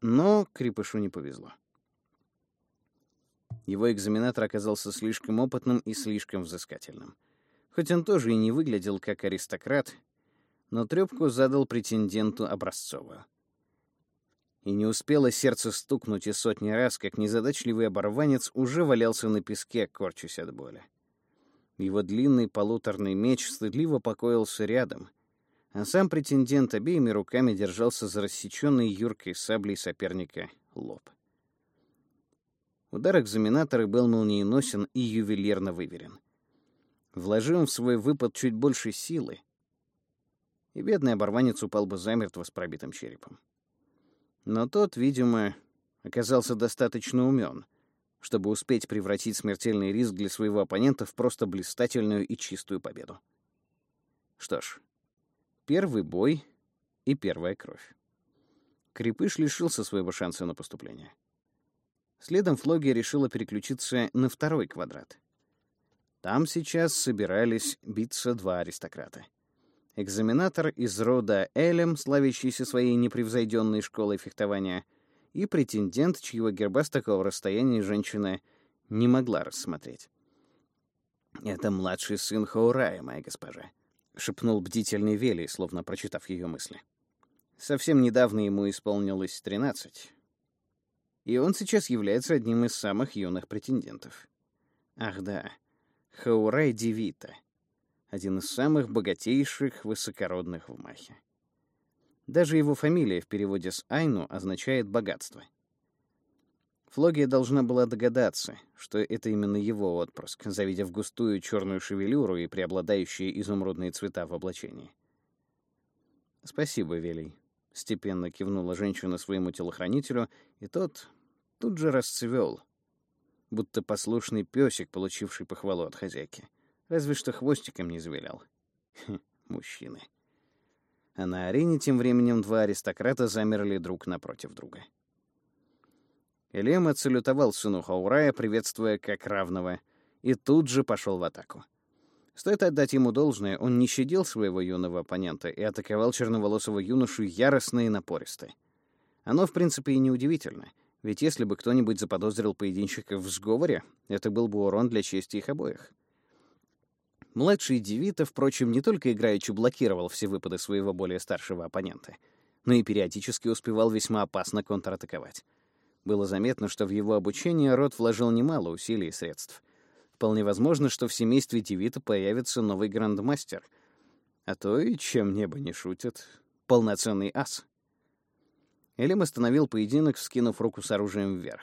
Но крепышу не повезло. Его экзаменатор оказался слишком опытным и слишком взыскательным. Хоть он тоже и не выглядел как аристократ, но трёпку задал претенденту образцовую — и не успело сердце стукнуть и сотни раз, как незадачливый оборванец уже валялся на песке, корчась от боли. Его длинный полуторный меч стыдливо покоился рядом, а сам претендент обеими руками держался за рассеченный юркой саблей соперника лоб. Удар экзаменатора был молниеносен и ювелирно выверен. Вложил в свой выпад чуть больше силы, и бедный оборванец упал бы замертво с пробитым черепом. Но тот, видимо, оказался достаточно умен, чтобы успеть превратить смертельный риск для своего оппонента в просто блистательную и чистую победу. Что ж, первый бой и первая кровь. Крепыш лишился своего шанса на поступление. Следом Флогия решила переключиться на второй квадрат. Там сейчас собирались биться два аристократа — экзаменатор из рода Элем, славящийся своей непревзойденной школой фехтования, и претендент, чьего герба с такого расстояния женщина не могла рассмотреть. «Это младший сын Хаурая, моя госпожа», — шепнул бдительный Вели, словно прочитав ее мысли. Совсем недавно ему исполнилось тринадцать, и он сейчас является одним из самых юных претендентов. Ах да, Хаурай Девита — один из самых богатейших высокородных в Махе. Даже его фамилия в переводе с Айну означает «богатство». Флогия должна была догадаться, что это именно его отпрыск, завидев густую черную шевелюру и преобладающие изумрудные цвета в облачении. «Спасибо, Велий», — степенно кивнула женщина своему телохранителю, и тот тут же расцвел, будто послушный песик, получивший похвалу от хозяйки. Разве что хвостиком не завилял. Хм, мужчины. А на арене тем временем два аристократа замерли друг напротив друга. Элем отсалютовал сыну Хаурая, приветствуя как равного, и тут же пошел в атаку. Стоит отдать ему должное, он не щадил своего юного оппонента и атаковал черноволосого юношу яростно и напористо. Оно, в принципе, и неудивительно, ведь если бы кто-нибудь заподозрил поединщиков в сговоре, это был бы урон для чести их обоих. Младший Девита, впрочем, не только играючи блокировал все выпады своего более старшего оппонента, но и периодически успевал весьма опасно контратаковать. Было заметно, что в его обучение род вложил немало усилий и средств. Вполне возможно, что в семействе Девита появится новый грандмастер. А то и, чем небо не шутит, полноценный ас. Элим остановил поединок, вскинув руку с оружием вверх.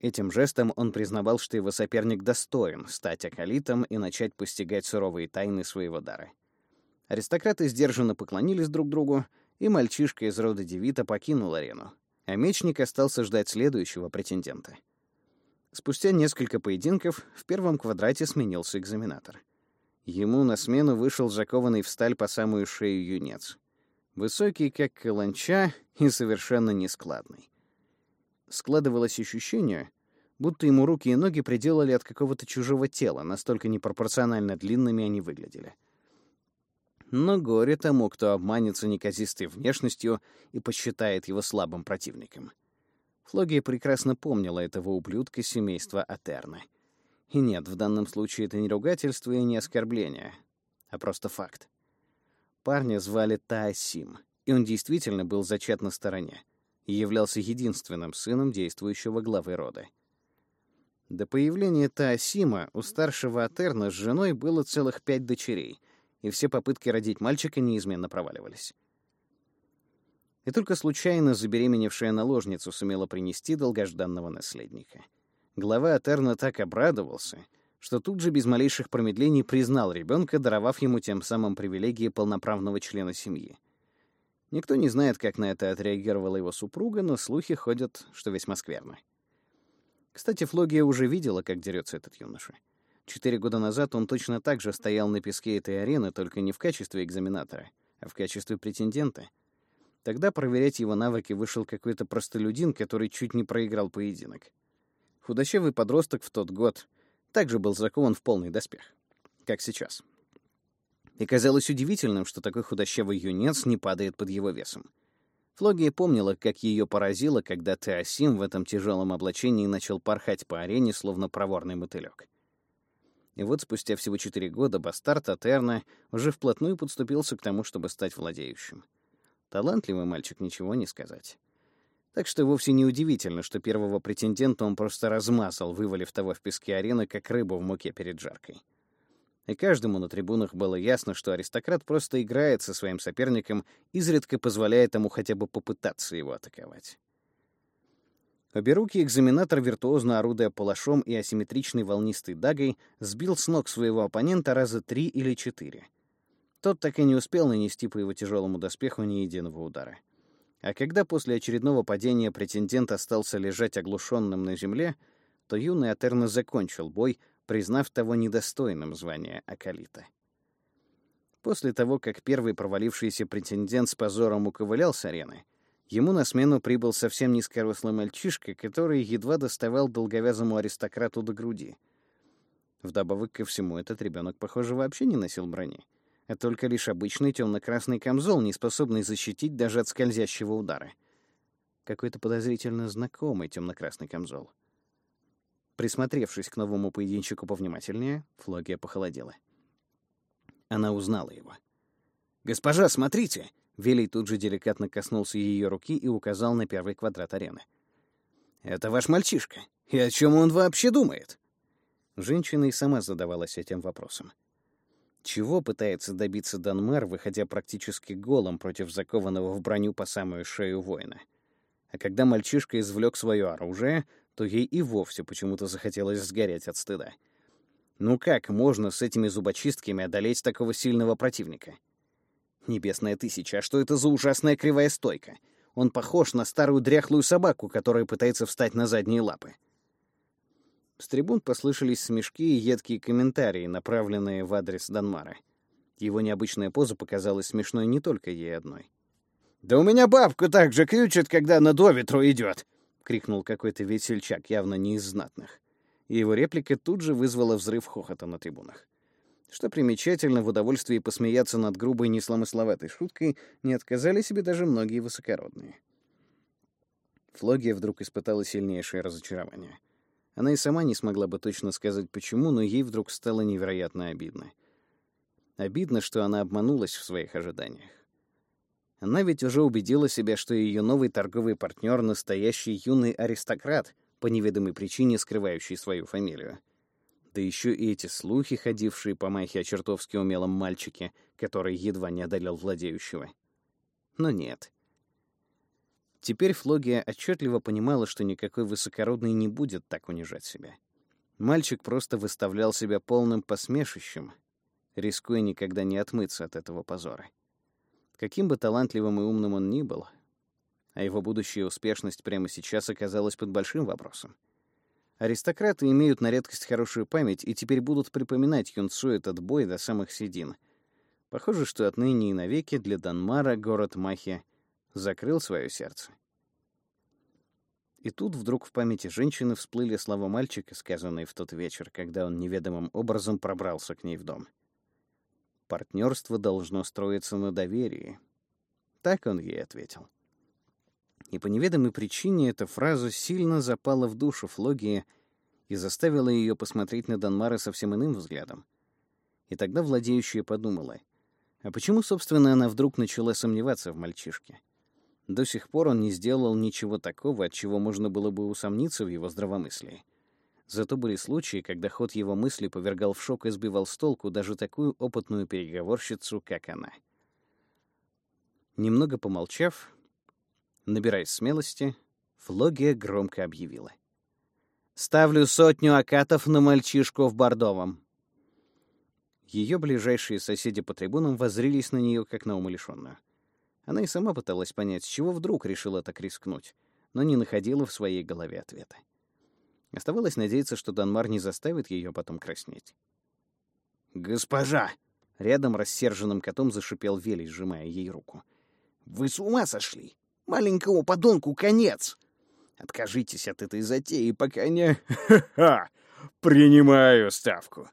Этим жестом он признавал, что его соперник достоин стать акалитом и начать постигать суровые тайны своего дара. Аристократы сдержанно поклонились друг другу, и мальчишка из рода Девита покинул арену, а мечник остался ждать следующего претендента. Спустя несколько поединков в первом квадрате сменился экзаменатор. Ему на смену вышел закованный в сталь по самую шею юнец. Высокий, как каланча, и совершенно нескладный. Складывалось ощущение, будто ему руки и ноги приделали от какого-то чужого тела, настолько непропорционально длинными они выглядели. Но горе тому, кто обманется неказистой внешностью и посчитает его слабым противником. Флогия прекрасно помнила этого ублюдка семейства Атерна. И нет, в данном случае это не ругательство и не оскорбление, а просто факт. Парня звали Таосим, и он действительно был зачат на стороне и являлся единственным сыном действующего главы рода. До появления Таосима у старшего Атерна с женой было целых пять дочерей — и все попытки родить мальчика неизменно проваливались. И только случайно забеременевшая наложница сумела принести долгожданного наследника. Глава Атерна так обрадовался, что тут же без малейших промедлений признал ребенка, даровав ему тем самым привилегии полноправного члена семьи. Никто не знает, как на это отреагировала его супруга, но слухи ходят, что весьма скверно. Кстати, Флогия уже видела, как дерется этот юноша. Четыре года назад он точно так же стоял на песке этой арены, только не в качестве экзаменатора, а в качестве претендента. Тогда проверять его навыки вышел какой-то простолюдин, который чуть не проиграл поединок. Худощавый подросток в тот год также был закован в полный доспех, как сейчас. И казалось удивительным, что такой худощавый юнец не падает под его весом. Флогия помнила, как ее поразило, когда Теосим в этом тяжелом облачении начал порхать по арене, словно проворный мотылек. И вот спустя всего четыре года бастард Атерна уже вплотную подступился к тому, чтобы стать владеющим. Талантливый мальчик, ничего не сказать. Так что вовсе не удивительно, что первого претендента он просто размазал, вывалив того в песке арены, как рыбу в муке перед жаркой. И каждому на трибунах было ясно, что аристократ просто играет со своим соперником, изредка позволяя ему хотя бы попытаться его атаковать. Обе руки экзаменатор, виртуозно орудуя палашом и асимметричной волнистой дагой, сбил с ног своего оппонента раза три или четыре. Тот так и не успел нанести по его тяжелому доспеху ни единого удара. А когда после очередного падения претендент остался лежать оглушенным на земле, то юный Атерна закончил бой, признав того недостойным звания Акалита. После того, как первый провалившийся претендент с позором уковылял с арены, Ему на смену прибыл совсем низкорослый мальчишка, который едва доставал долговязому аристократу до груди. Вдобавок ко всему, этот ребенок, похоже, вообще не носил брони, а только лишь обычный темно-красный камзол, не способный защитить даже от скользящего удара. Какой-то подозрительно знакомый темно-красный камзол. Присмотревшись к новому поединчику повнимательнее, Флогия похолодела. Она узнала его. «Госпожа, смотрите!» Велий тут же деликатно коснулся ее руки и указал на первый квадрат арены. «Это ваш мальчишка. И о чем он вообще думает?» Женщина и сама задавалась этим вопросом. Чего пытается добиться Данмар, выходя практически голым против закованного в броню по самую шею воина? А когда мальчишка извлек свое оружие, то ей и вовсе почему-то захотелось сгореть от стыда. Ну как можно с этими зубочистками одолеть такого сильного противника? Небесная тысяча, а что это за ужасная кривая стойка? Он похож на старую дряхлую собаку, которая пытается встать на задние лапы. С трибун послышались смешки и едкие комментарии, направленные в адрес Данмара. Его необычная поза показалась смешной не только ей одной. «Да у меня бабка так же крючит, когда на до ветру идет!» — крикнул какой-то весельчак, явно не из знатных. И его реплика тут же вызвала взрыв хохота на трибунах. Что примечательно, в удовольствии посмеяться над грубой несломысловатой шуткой не отказали себе даже многие высокородные. Флогия вдруг испытала сильнейшее разочарование. Она и сама не смогла бы точно сказать почему, но ей вдруг стало невероятно обидно. Обидно, что она обманулась в своих ожиданиях. Она ведь уже убедила себя, что ее новый торговый партнер — настоящий юный аристократ, по неведомой причине скрывающий свою фамилию. Да еще и эти слухи, ходившие по Майхе о чертовски умелом мальчике, который едва не одолел владеющего. Но нет. Теперь Флогия отчетливо понимала, что никакой высокородный не будет так унижать себя. Мальчик просто выставлял себя полным посмешищем, рискуя никогда не отмыться от этого позора. Каким бы талантливым и умным он ни был, а его будущая успешность прямо сейчас оказалась под большим вопросом. Аристократы имеют на редкость хорошую память и теперь будут припоминать юнцу этот бой до самых седин. Похоже, что отныне и навеки для Данмара город Махи закрыл свое сердце. И тут вдруг в памяти женщины всплыли слова мальчика, сказанные в тот вечер, когда он неведомым образом пробрался к ней в дом. Партнерство должно строиться на доверии. Так он ей ответил. И по неведомой причине эта фраза сильно запала в душу Флогии и заставила ее посмотреть на Данмара совсем иным взглядом. И тогда владеющая подумала, а почему, собственно, она вдруг начала сомневаться в мальчишке? До сих пор он не сделал ничего такого, от чего можно было бы усомниться в его здравомыслии. Зато были случаи, когда ход его мысли повергал в шок и сбивал с толку даже такую опытную переговорщицу, как она. Немного помолчав, Набираясь смелости, Флогия громко объявила. «Ставлю сотню акатов на мальчишку в Бордовом». Ее ближайшие соседи по трибунам воззрились на нее, как на умалишенную. Она и сама пыталась понять, с чего вдруг решила так рискнуть, но не находила в своей голове ответа. Оставалось надеяться, что Данмар не заставит ее потом краснеть. «Госпожа!» — рядом рассерженным котом зашипел Велий, сжимая ей руку. «Вы с ума сошли? Маленькому подонку конец. Откажитесь от этой затеи, пока не... Ха-ха! Принимаю ставку.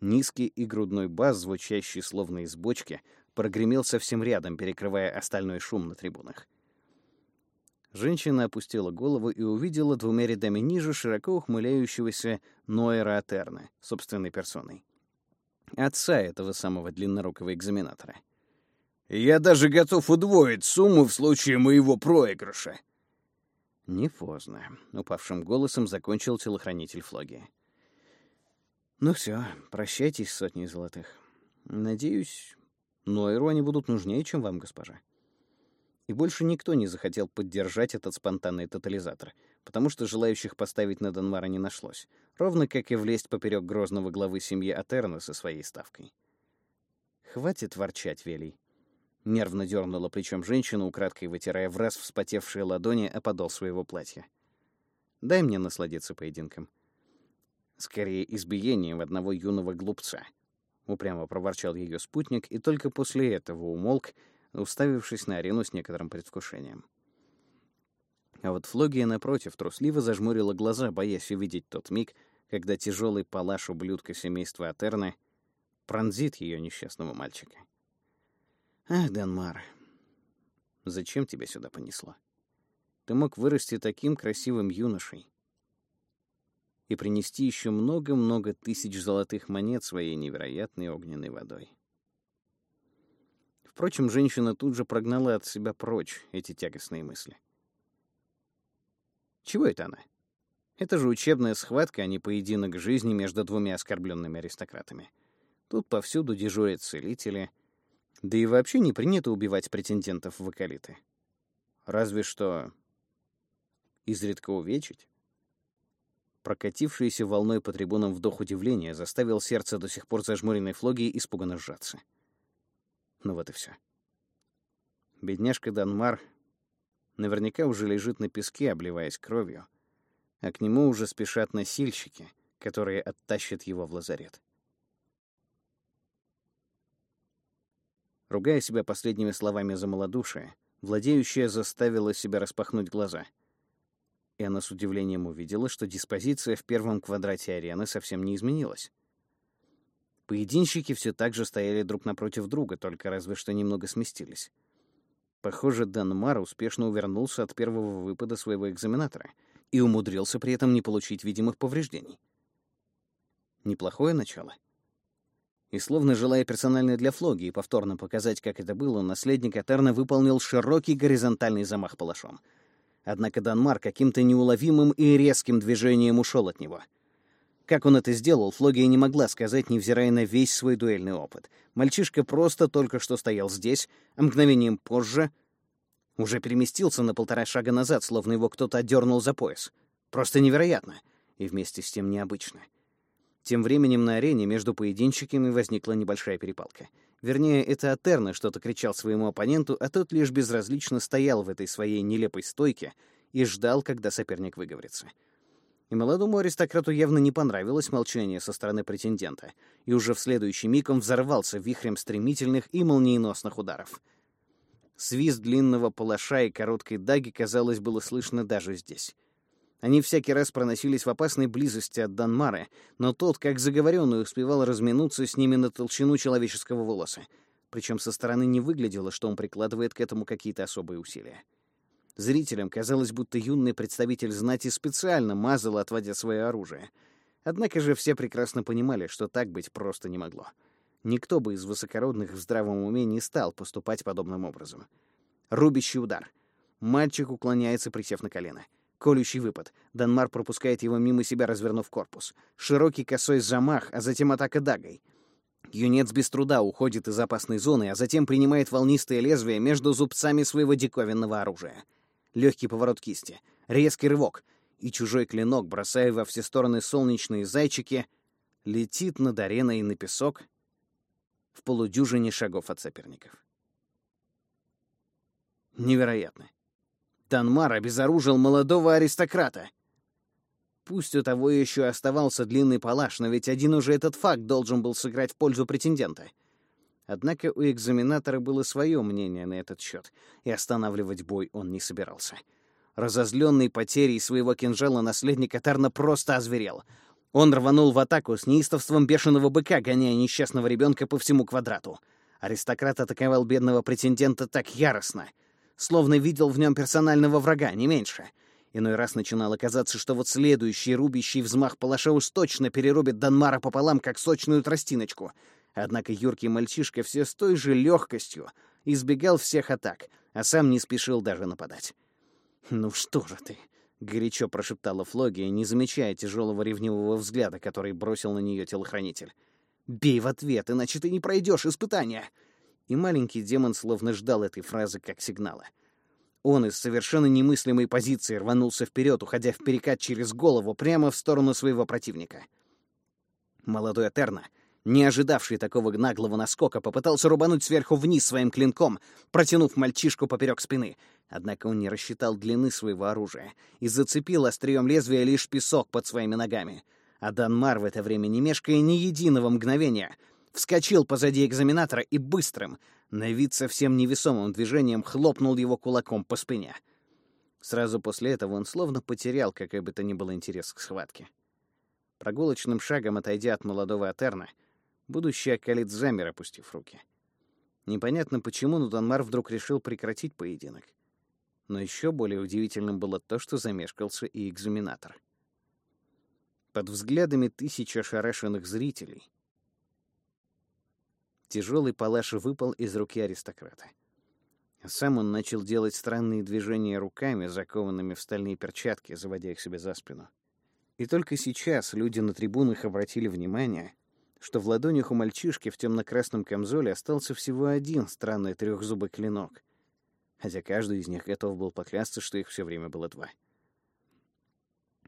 Низкий и грудной бас, звучащий словно из бочки, прогремел совсем рядом, перекрывая остальной шум на трибунах. Женщина опустила голову и увидела двумя рядами ниже широко ухмыляющегося Ноэра Атерна, собственной персоной. Отца этого самого длиннорукого экзаменатора. Я даже готов удвоить сумму в случае моего проигрыша. Не поздно, упавшим голосом закончил телохранитель Флоги. Ну все, прощайтесь с сотней золотых. Надеюсь, Нойру они будут нужнее, чем вам, госпожа. И больше никто не захотел поддержать этот спонтанный тотализатор, потому что желающих поставить на Донмара не нашлось, ровно как и влезть поперек грозного главы семьи Атерна со своей ставкой. Хватит ворчать, Велий. Нервно дернула плечом женщина, украдкой вытирая в раз вспотевшие ладони о подол своего платья. «Дай мне насладиться поединком». «Скорее избиением одного юного глупца», — упрямо проворчал ее спутник, и только после этого умолк, уставившись на арену с некоторым предвкушением. А вот Флогия, напротив, трусливо зажмурила глаза, боясь увидеть тот миг, когда тяжелый палаш ублюдка семейства Атерны пронзит ее несчастного мальчика. Ах, Данмар, зачем тебя сюда понесло? Ты мог вырасти таким красивым юношей и принести еще много-много тысяч золотых монет своей невероятной огненной водой. Впрочем, женщина тут же прогнала от себя прочь эти тягостные мысли. Чего это она? Это же учебная схватка, а не поединок жизни между двумя оскорбленными аристократами. Тут повсюду дежурят целители — да и вообще не принято убивать претендентов в вокалиты. Разве что изредка увечить. Прокатившийся волной по трибунам вдох удивления заставил сердце до сих пор зажмуренной флоги испуганно сжаться. Ну вот и все. Бедняжка Данмар наверняка уже лежит на песке, обливаясь кровью, а к нему уже спешат носильщики, которые оттащат его в лазарет. Ругая себя последними словами за малодушие, владеющая заставила себя распахнуть глаза — и она с удивлением увидела, что диспозиция в первом квадрате арены совсем не изменилась. Поединщики все так же стояли друг напротив друга, только разве что немного сместились. Похоже, Данмар успешно увернулся от первого выпада своего экзаменатора и умудрился при этом не получить видимых повреждений. Неплохое начало. И словно желая персонально для Флоги и повторно показать, как это было, наследник Атерна выполнил широкий горизонтальный замах палашом — Однако Данмар каким-то неуловимым и резким движением ушел от него. Как он это сделал, Флогия не могла сказать, невзирая на весь свой дуэльный опыт. Мальчишка просто только что стоял здесь, а мгновением позже уже переместился на полтора шага назад, словно его кто-то отдернул за пояс. Просто невероятно и вместе с тем необычно. Тем временем на арене между поединщиками возникла небольшая перепалка — Вернее, это Атерна что-то кричал своему оппоненту, а тот лишь безразлично стоял в этой своей нелепой стойке и ждал, когда соперник выговорится. И молодому аристократу явно не понравилось молчание со стороны претендента, и уже в следующий миг он взорвался вихрем стремительных и молниеносных ударов. Свист длинного палаша и короткой даги, казалось, было слышно даже здесь. Они всякий раз проносились в опасной близости от Данмара, но тот, как заговоренный, успевал разминуться с ними на толщину человеческого волоса. Причем со стороны не выглядело, что он прикладывает к этому какие-то особые усилия. Зрителям казалось, будто юный представитель знати специально мазал, отводя свое оружие. Однако же все прекрасно понимали, что так быть просто не могло. Никто бы из высокородных в здравом уме не стал поступать подобным образом. Рубящий удар. Мальчик уклоняется, присев на колено. Колющий выпад. Данмар пропускает его мимо себя, развернув корпус. Широкий косой замах, а затем атака дагой. Юнец без труда уходит из опасной зоны, а затем принимает волнистое лезвие между зубцами своего диковинного оружия. Легкий поворот кисти, резкий рывок, и чужой клинок, бросая во все стороны солнечные зайчики, летит над ареной на песок в полудюжине шагов от соперников. Невероятно. Танмар обезоружил молодого аристократа. Пусть у того еще оставался длинный палаш, но ведь один уже этот факт должен был сыграть в пользу претендента. Однако у экзаменатора было свое мнение на этот счет, и останавливать бой он не собирался. Разозленный потерей своего кинжала наследник Атарна просто озверел. Он рванул в атаку с неистовством бешеного быка, гоняя несчастного ребенка по всему квадрату. Аристократ атаковал бедного претендента так яростно — словно видел в нем персонального врага, не меньше. Иной раз начинало казаться, что вот следующий рубящий взмах палаша уж точно перерубит Данмара пополам, как сочную тростиночку. Однако юркий мальчишка все с той же легкостью избегал всех атак, а сам не спешил даже нападать. «Ну что же ты?» — горячо прошептала Флогия, не замечая тяжелого ревнивого взгляда, который бросил на нее телохранитель. «Бей в ответ, иначе ты не пройдешь испытания!» И маленький демон словно ждал этой фразы как сигнала. Он из совершенно немыслимой позиции рванулся вперед, уходя в перекат через голову прямо в сторону своего противника. Молодой Этерна, не ожидавший такого наглого наскока, попытался рубануть сверху вниз своим клинком, протянув мальчишку поперек спины. Однако он не рассчитал длины своего оружия и зацепил острием лезвия лишь песок под своими ногами. А Данмар в это время, не мешкая ни единого мгновения, вскочил позади экзаменатора и быстрым, на вид совсем невесомым движением хлопнул его кулаком по спине. Сразу после этого он словно потерял какой бы то ни было интерес к схватке. Прогулочным шагом отойдя от молодого Атерна, будущий Акалит замер, опустив руки. Непонятно почему, но Донмар вдруг решил прекратить поединок. Но еще более удивительным было то, что замешкался и экзаменатор. Под взглядами тысяч ошарашенных зрителей Тяжелый палаш выпал из руки аристократа. Сам он начал делать странные движения руками, закованными в стальные перчатки, заводя их себе за спину. И только сейчас люди на трибунах обратили внимание, что в ладонях у мальчишки в темно-красном камзоле остался всего один странный трехзубый клинок, хотя каждый из них готов был поклясться, что их все время было два.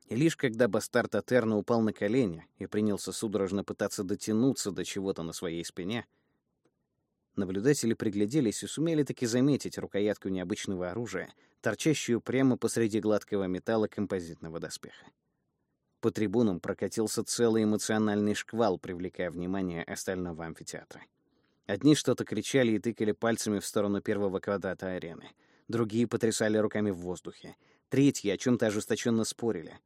И лишь когда бастард Атерна упал на колени и принялся судорожно пытаться дотянуться до чего-то на своей спине, наблюдатели пригляделись и сумели таки заметить рукоятку необычного оружия, торчащую прямо посреди гладкого металла композитного доспеха. По трибунам прокатился целый эмоциональный шквал, привлекая внимание остального амфитеатра. Одни что-то кричали и тыкали пальцами в сторону первого квадрата арены. Другие потрясали руками в воздухе. Третьи о чем-то ожесточенно спорили.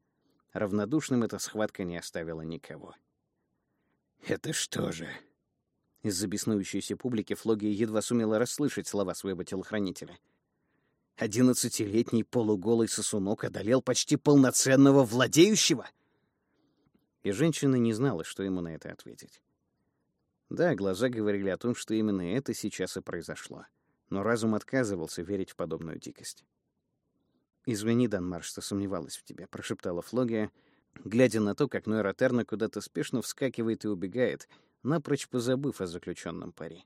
Равнодушным эта схватка не оставила никого. «Это что же?» Из-за беснующейся публики Флогия едва сумела расслышать слова своего телохранителя. «Одиннадцатилетний полуголый сосунок одолел почти полноценного владеющего?» И женщина не знала, что ему на это ответить. Да, глаза говорили о том, что именно это сейчас и произошло. Но разум отказывался верить в подобную дикость. «Извини, Данмар, что сомневалась в тебе», — прошептала Флогия, глядя на то, как Нойра Терна куда-то спешно вскакивает и убегает, напрочь позабыв о заключенном пари.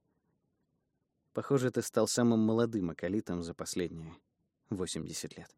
Похоже, ты стал самым молодым акалитом за последние 80 лет.